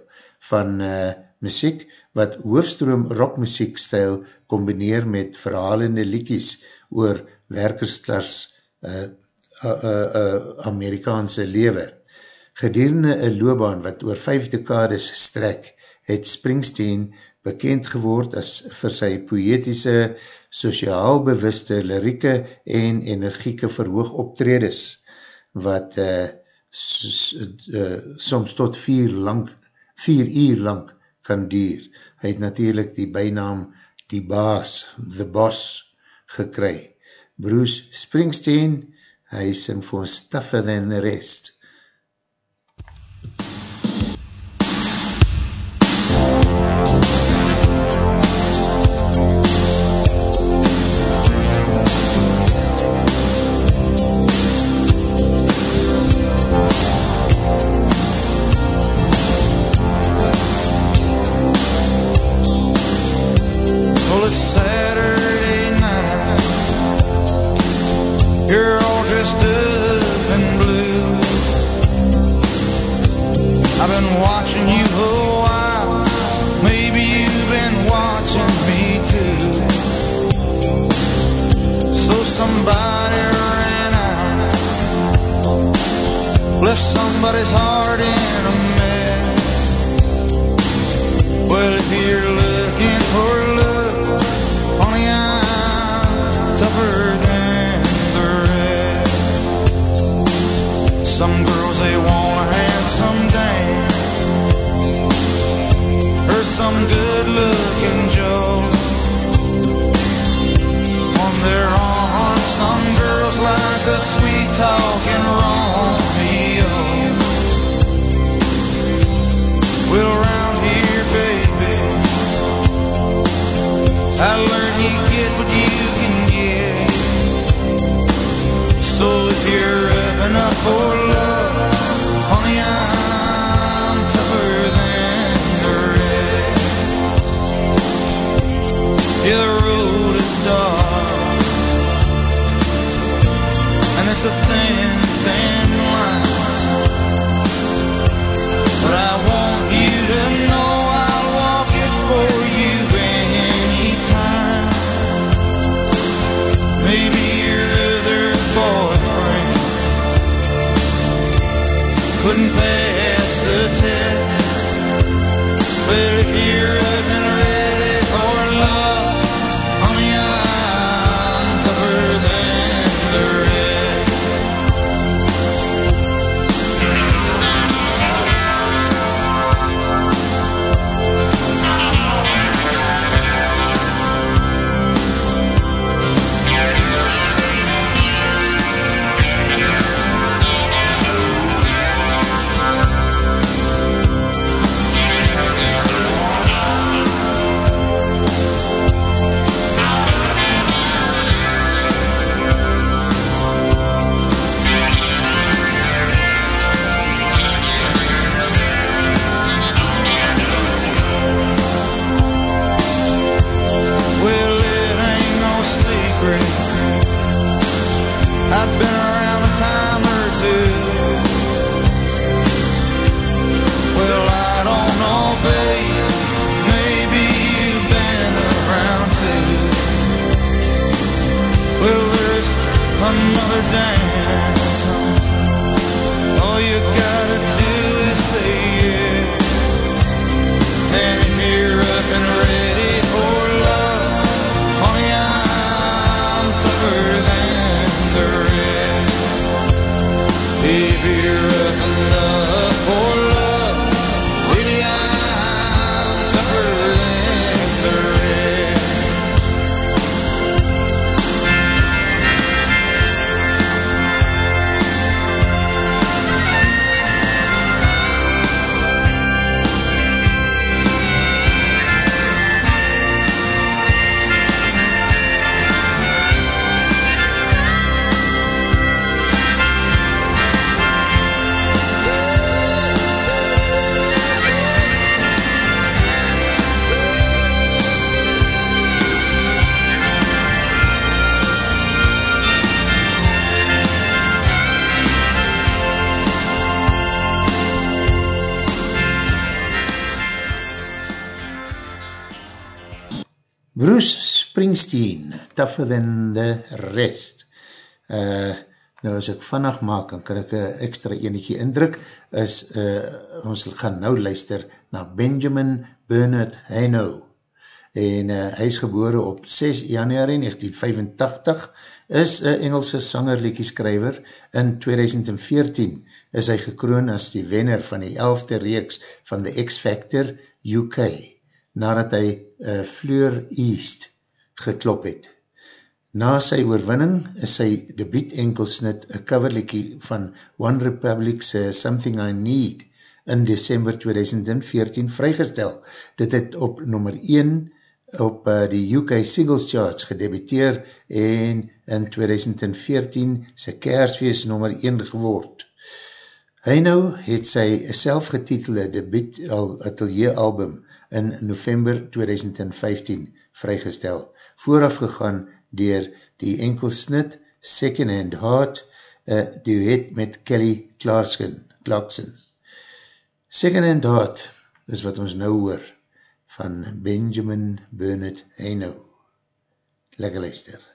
van uh, muziek, wat hoofstroom rockmuziekstyle combineer met verhalende liekies oor werkersklas uh, uh, uh, Amerikaanse lewe. Gedurende een loopbaan wat oor vijf dekades strek, het Springsteen bekend geword as vir sy poëtische, sociaal bewuste lirieke en energieke verhoog optredes, wat uh, uh, soms tot vier, lang, vier uur lang kan duur. Hy het natuurlijk die bijnaam die baas, the boss, gekry. Bruce Springsteen, hy sing voor Stuffer than the rest. tougher than the rest. Uh, nou as ek vannacht maak, dan kan ek een extra eniekie indruk, is, uh, ons gaan nou luister na Benjamin Bernard Haino. En uh, hy is gebore op 6 januari 1985, is een Engelse sangerliekieskrijver. In 2014 is hy gekroon as die wenner van die 11e reeks van The X-Factor UK, nadat hy uh, Fleur East geklop het. Na sy oorwinning is sy debiet enkelsnit een coverlikkie van One Republic's Something I Need in december 2014 vrygestel. Dit het op nummer 1 op eh, die UK Singles Charts gedebuteer en in 2014 sy kersfeest nummer 1 geword. Hy nou het sy selfgetitelde debiet atelier album in november 2015 vrygestel, vooraf gegaan dier die enkelsnit Second Hand Heart, een eh, duet met Kelly Clarkson. Clarkson. Second Hand Heart is wat ons nou hoor van Benjamin Bernard Heino. Lekker luister.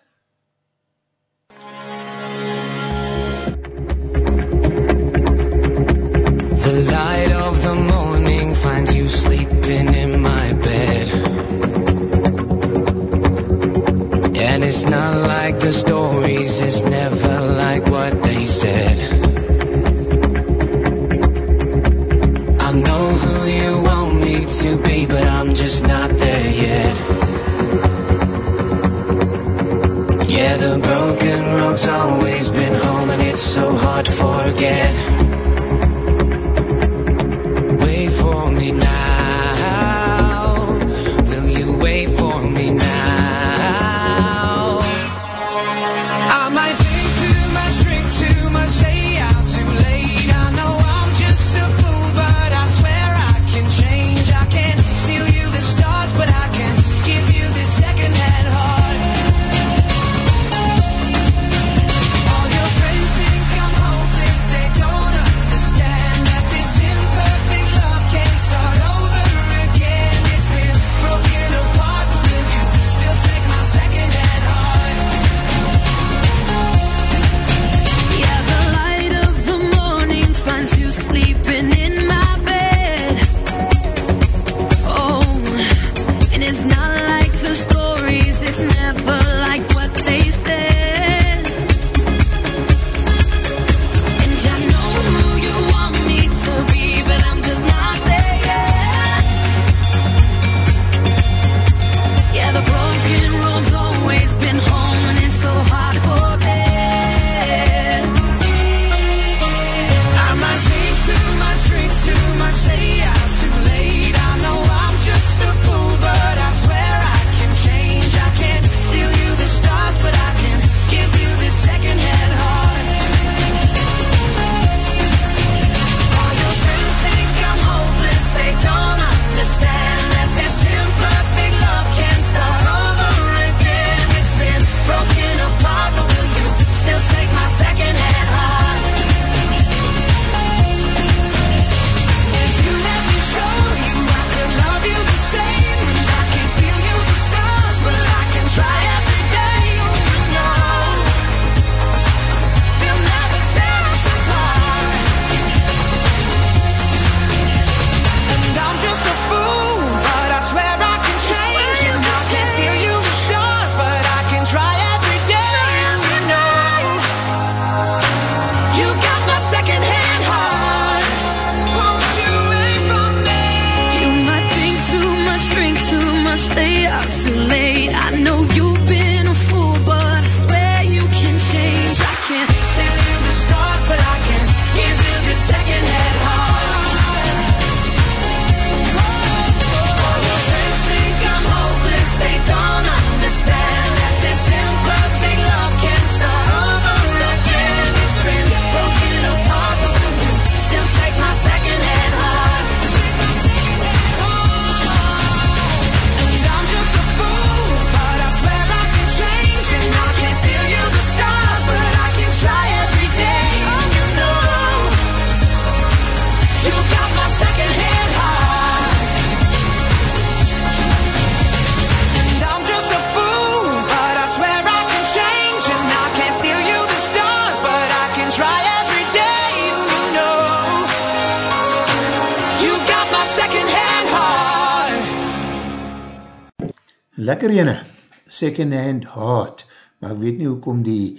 Lekker ene, Second Hand Heart, maar ek weet nie hoekom die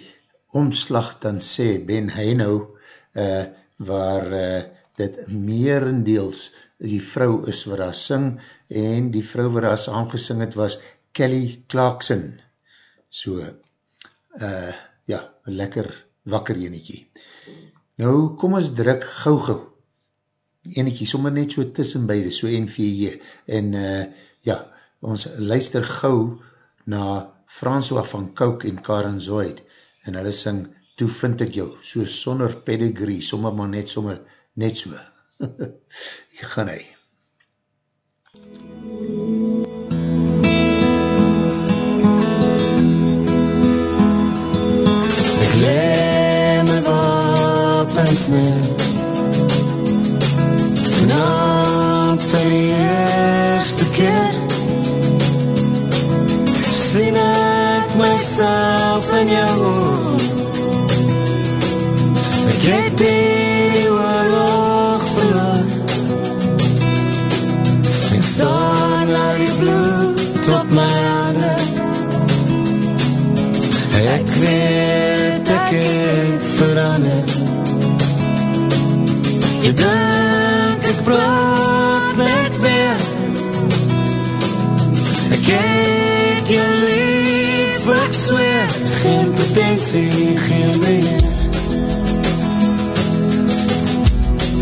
omslag dan sê, Ben Heino, uh, waar uh, dit meerendeels die vrou is wat daar sing, en die vrou wat daar saamgesing het was Kelly Clarkson. So, uh, ja, lekker wakker eniekie. Nou, kom ons druk gauw gauw. Eniekie, sommer net so tussen beide, so NVJ. En uh, ja, ons luister gauw na François van Kouk en Karen Zoid. En hulle sing, toe vind ek jou, so sonder pedigree, sommer maar net sommer, net so. Hier gaan hy. Ek lê my wapens neer Vanavond vir die eerste keer oorlog verloor Ek staan na die bloed op my hande Ek weet ek het verander Jy dink ek praat Geen pretensie, geen beheer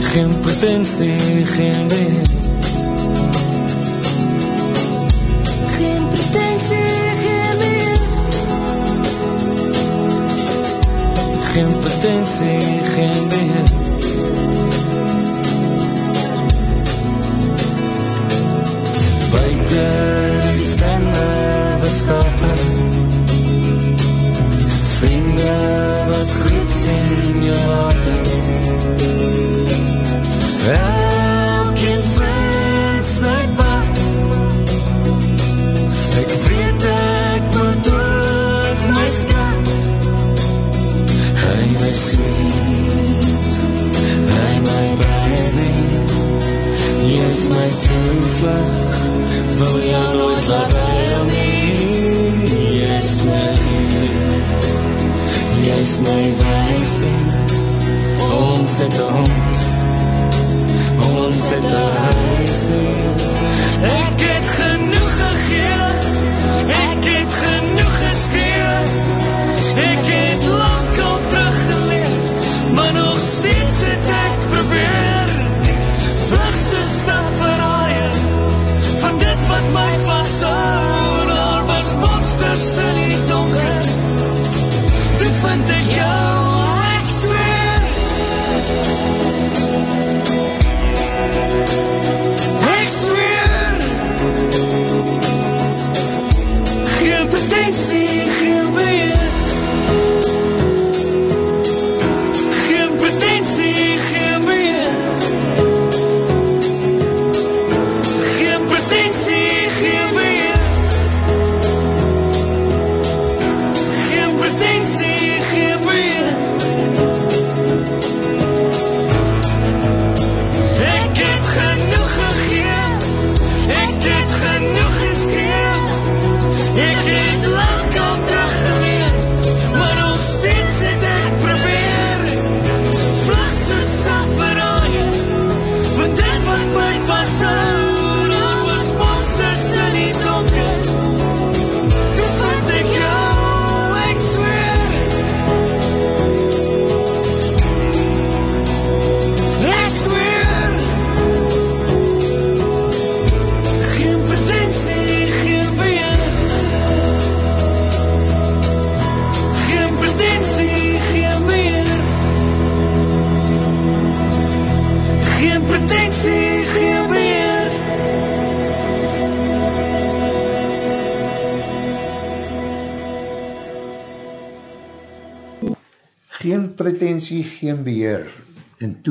Geen pretensie, geen beheer Geen pretensie, geen meer. Geen pretensie, geen beheer Buiten die stemme beskater Vriende wat groet sien jou later Elkeen vind sy pad. Ek weet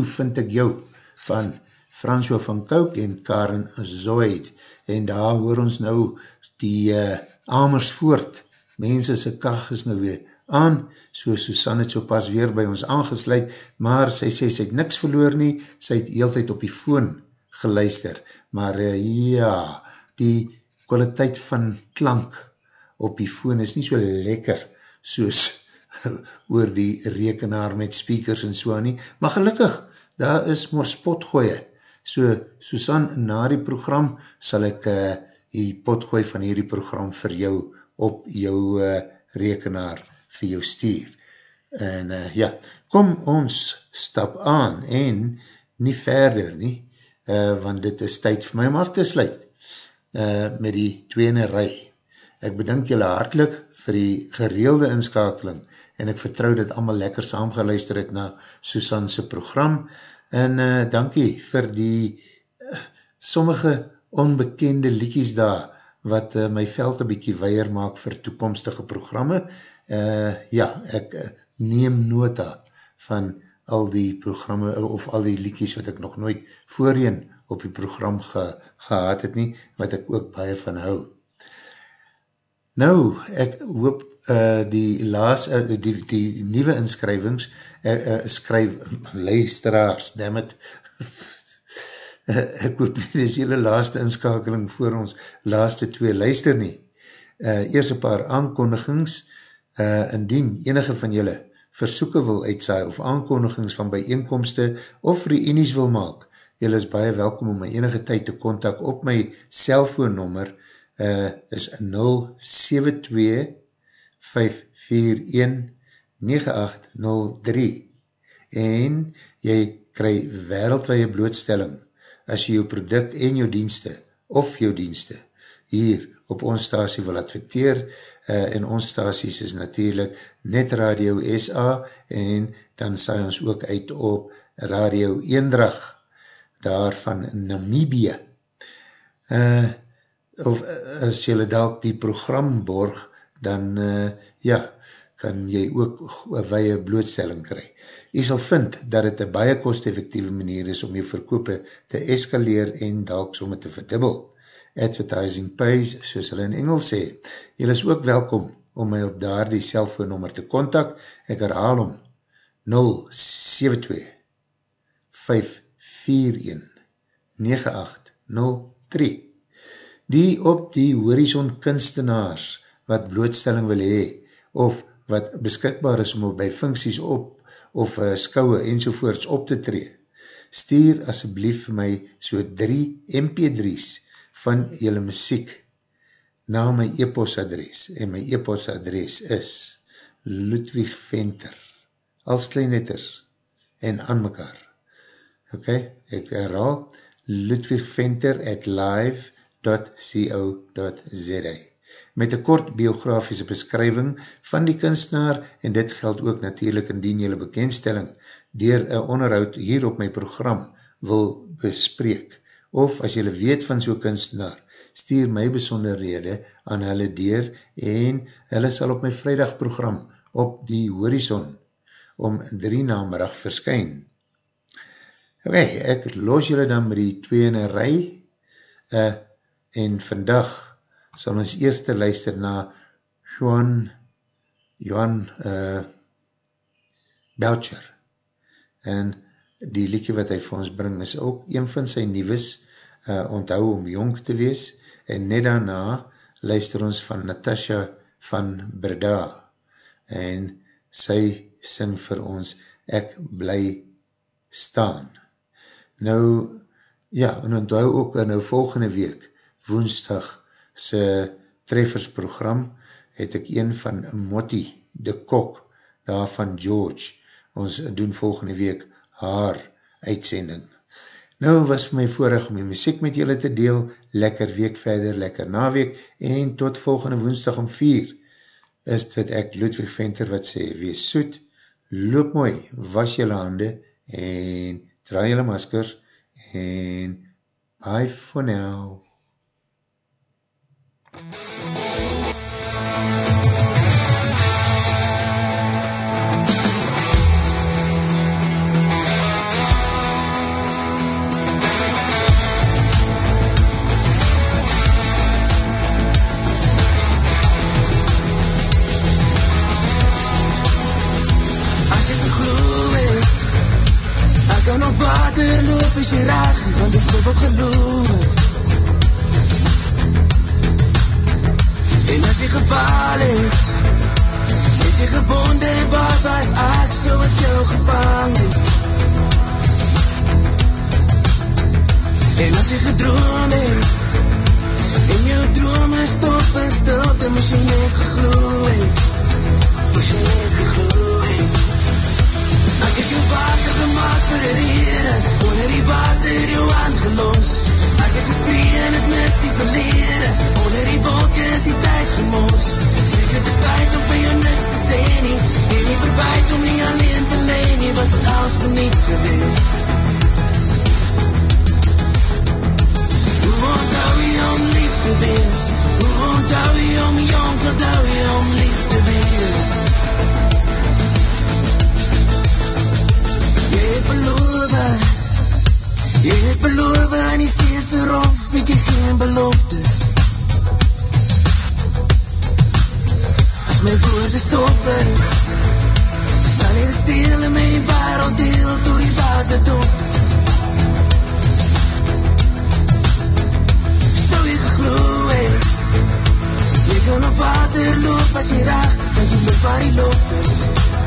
Vind ek jou van François van Kouk en Karen Zoid. En daar hoor ons nou die uh, Amersfoort. Mense sy kracht is nou weer aan, so Susanne het so pas weer by ons aangesluit, maar sy sê sy het niks verloor nie, sy het eeltijd op die foon geluister. Maar uh, ja, die kwaliteit van klank op die phone is nie so lekker soos oor die rekenaar met speakers en so nie, maar gelukkig, daar is maar spotgooie. So, Susan, na die program sal ek uh, die potgooi van hierdie program vir jou op jou uh, rekenaar vir jou stuur. En uh, ja, kom ons stap aan en nie verder nie, uh, want dit is tyd vir my om af te sluit uh, met die tweene rij. Ek bedank julle hartlik vir die gereelde inskakeling en ek vertrou dat allemaal lekker saamgeluister het na Susanse program en uh, dankie vir die uh, sommige onbekende liekies daar wat uh, my veld een bykie weier maak vir toekomstige programme. Uh, ja, ek uh, neem nota van al die programme of al die liekies wat ek nog nooit voorheen op die program ge, gehad het nie, wat ek ook baie van hou. Nou, ek hoop uh, die laas, uh, die, die nieuwe inskrywings, uh, uh, skryf, luisteraars, dammit, uh, ek hoop nie, dit is hele laaste inskakeling voor ons laaste twee luister nie. Uh, eers een paar aankondigings, uh, indien enige van julle versoeken wil uitsaai of aankondigings van bijeenkomste of reenies wil maak, julle is baie welkom om my enige tyd te kontak op my cellfoonnummer uh, is 072-541-9803 en jy kry wereldwee blootstelling as jy jou product en jou dienste of jou dienste hier op ons stasie wil adverteer uh, en ons stasies is natuurlijk Net Radio SA en dan saai ons ook uit op Radio Eendrag daar van Namibie. Uh, of uh, as jylle dalk die program borg, dan uh, ja, kan jy ook een weie blootstelling kry. Jy sal vind dat het een baie kost-effectieve manier is om jy verkoop te eskaleer en dalk somme te verdubbel. Advertising pays, soos hulle in Engels sê. Jy is ook welkom om my op daar die cellfoonnummer te kontak. Ek herhaal om 072 541 9803 Die op die horizon kunstenaars wat blootstelling wil hee of wat beskikbaar is om by funksies op of uh, skouwe enzovoorts op te tree, stuur asjeblief vir my so 3 MP3's van jylle muziek na my e-post adres en my e-post adres is Ludwig Venter als kleinetters en aan mekaar. Ok, ek herhaal Ludwig Venter at live.co.za met een kort biografische beskrywing van die kunstenaar en dit geld ook natuurlijk indien jylle bekendstelling dier een onderhoud hier op my program wil bespreek of as jylle weet van so'n kunstenaar, stuur my besonderhede aan hulle deur en hulle sal op my vrijdagprogram op die horizon om drie namerig verskyn. Ok, ek los jylle dan met die twee in een rij uh, en vandag sal ons eerste luister na Juan Juan uh, Belcher. En die liedje wat hy vir ons bring is ook een van sy nieuwes uh, onthou om jong te wees. En net daarna luister ons van Natasha van Breda. En sy sing vir ons ek bly staan. Nou ja, en onthou ook nou volgende week woensdag sy treffersprogram het ek een van Motti de Kok daar van George. Ons doen volgende week haar uitsending. Nou was vir my voorig om die muziek met julle te deel, lekker week verder, lekker naweek, en tot volgende woensdag om vier, is dit ek Ludwig Venter wat sê, wees soet, loop mooi, was julle hande, en draai julle maskers, en bye for now. As ek geglo het Ek kan op water loop as jy reg Want ek loop op geloof geval het Het jy gewonder waar was ek so het jou gevang het? En as jy gedroom het En jou drome stop en stilte Moes jy net gegloe het. Moes jy net gegloe het. Ek het jou water gemaakt vir die rede Onder die water jou aangelos Ek het geskree en het mis die verlede Onder die wolke is die tyd gemos Zeker te spijt om vir jou niks te sê nie En nie verwijt om nie alleen te leen nie Was het als verniet gewees Hoe onthou jy om lief te wees Hoe onthou jy om jong Onthou jy om lief te wees Jy het beloof Jy het beloof en die see is so rof Het jy geen beloftes. As my woorde stof is Sal jy die steel en my wereld deel Door die water dof is. Sou jy gegloe het Jy kan op water loop as jy raag Want jy loop waar die loop is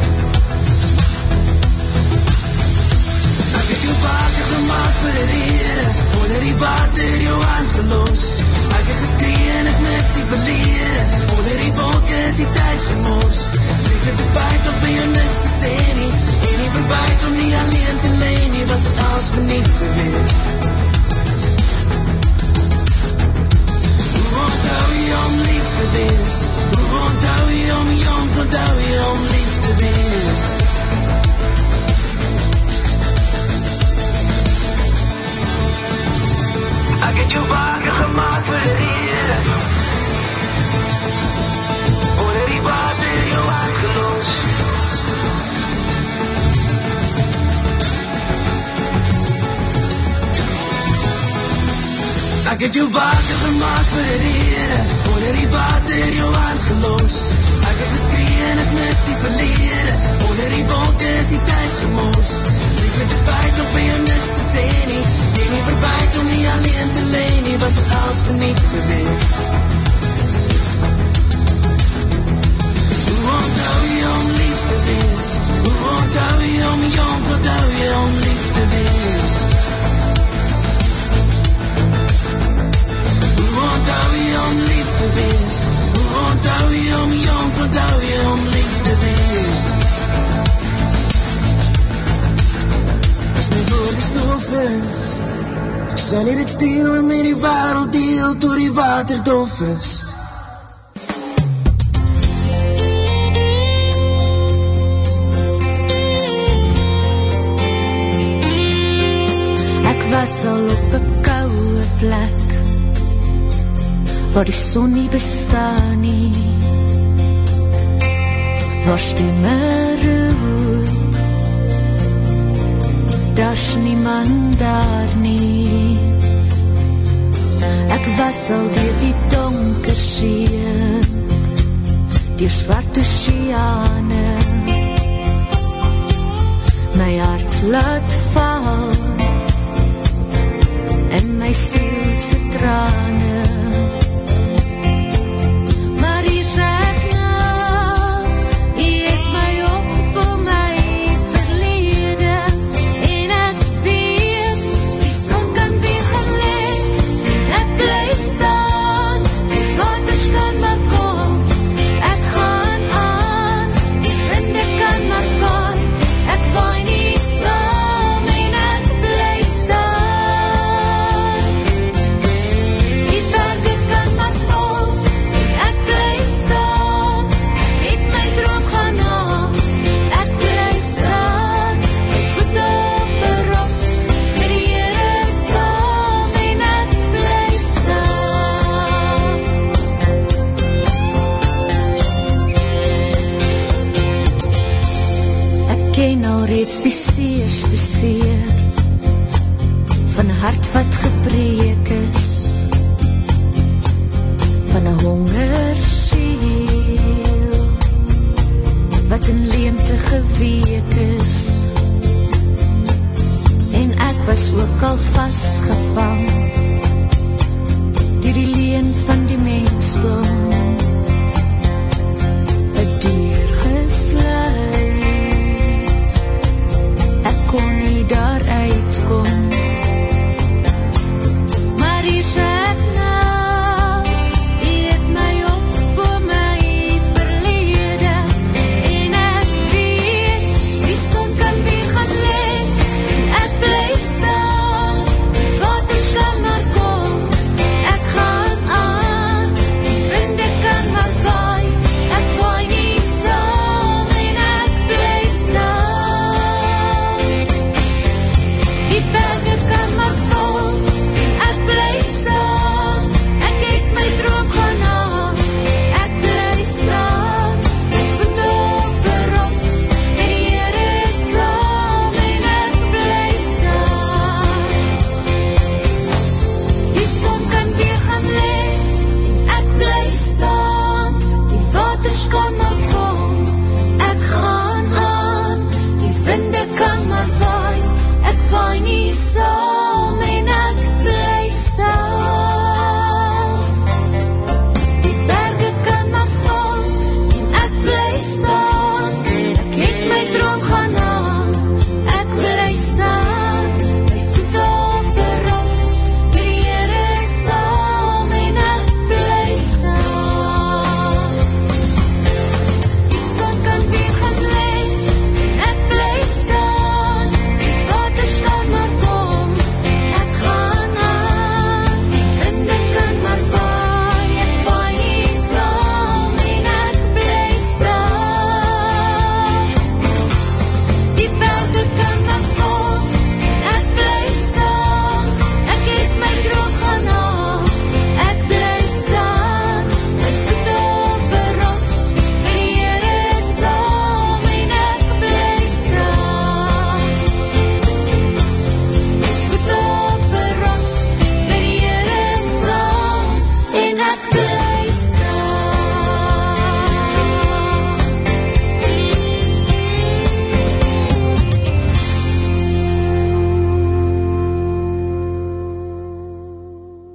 Onder die water jou aangelos Ek het geskree en het mis die verlede Onder die wolke is die tyd gemos Zeker te spijt om vir jou niks te sê nie En nie verwijt om nie alleen te leen nie Was het als verniet gewees Hoe onthou jy om lief te wees? Hoe onthou jy om jong Onthou jy om lief te wees Ek het jou wakker gemaakt vir die rede Onder die water jou aangelos Ek het jou wakker gemaakt vir die rede Onder die water jou aangelos Ek het geskree en het mis die verlede Onder die wolke is die tyd gemos Zeker te spijt om vir jou niks te sê nie En nie verwijt om nie alleen te leen nie Was het als verniet gewees Hoe onthou jy om lief te wees Hoe onthou jy om jong Onthou jy om lief te wees Hoe onthou jy om lief te wees Hoe onthou jy om jong Onthou jy om lief te wees As my woorde stof is Sal jy dit steel en met die wereld deel Door die water dof is Ek was al op een kouwe plek Waar die son nie bestaan nie. Waar stemme roep Daar's niemand daar nie Ek was al dier die donker see Dier zwart oceane My hart laat val in my siel se seerste see Van 'n hart wat